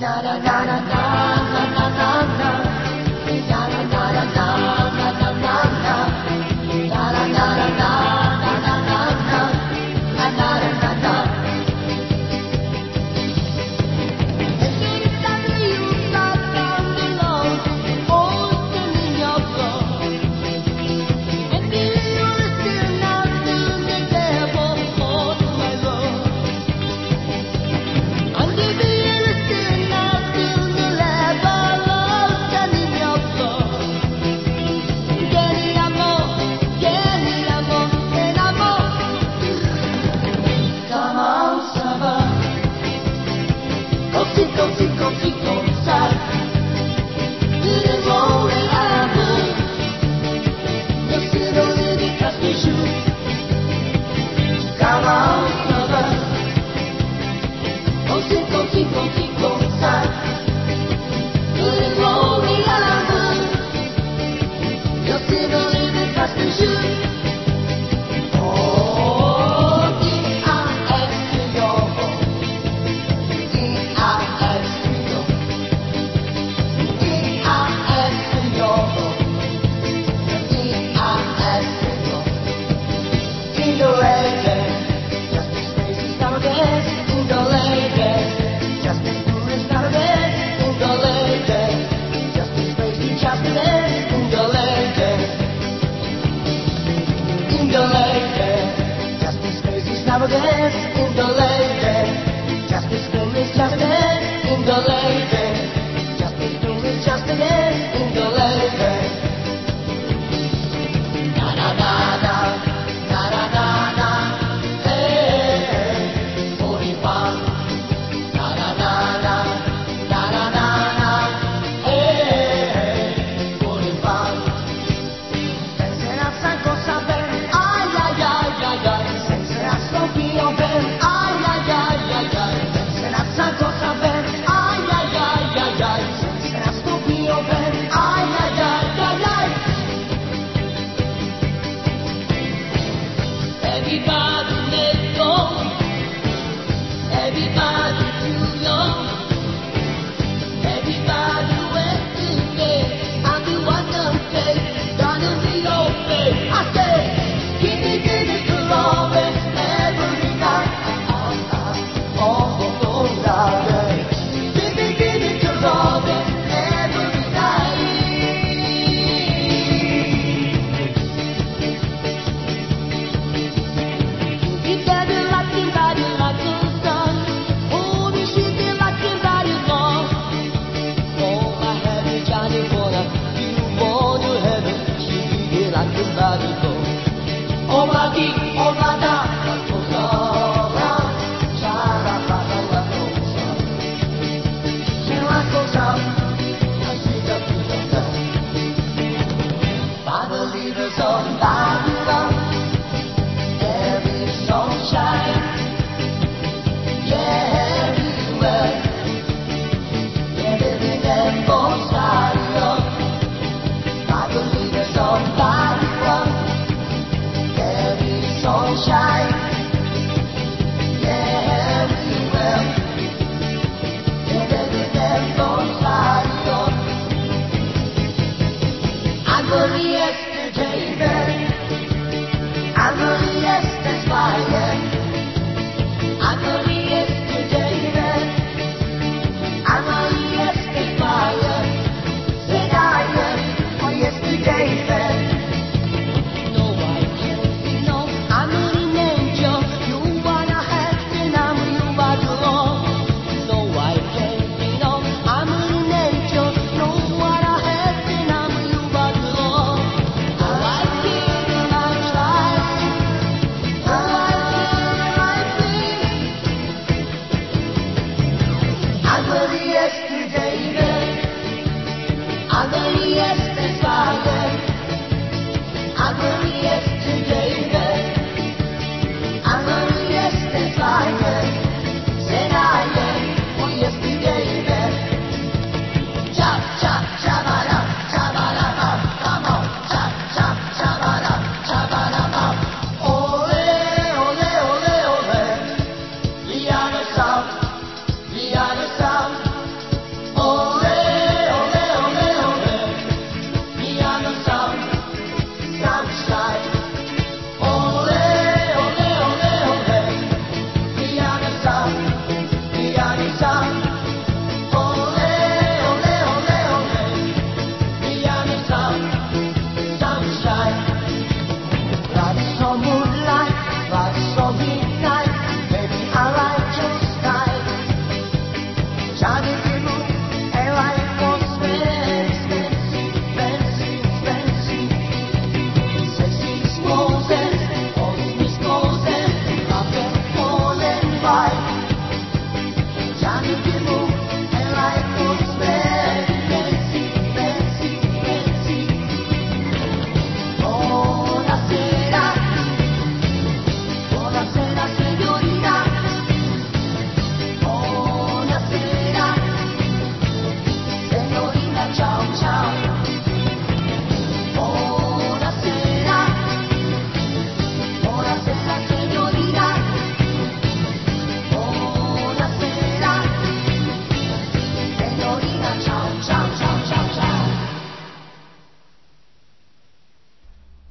da da da da da Thank you. baby. Goodbye. of Lights on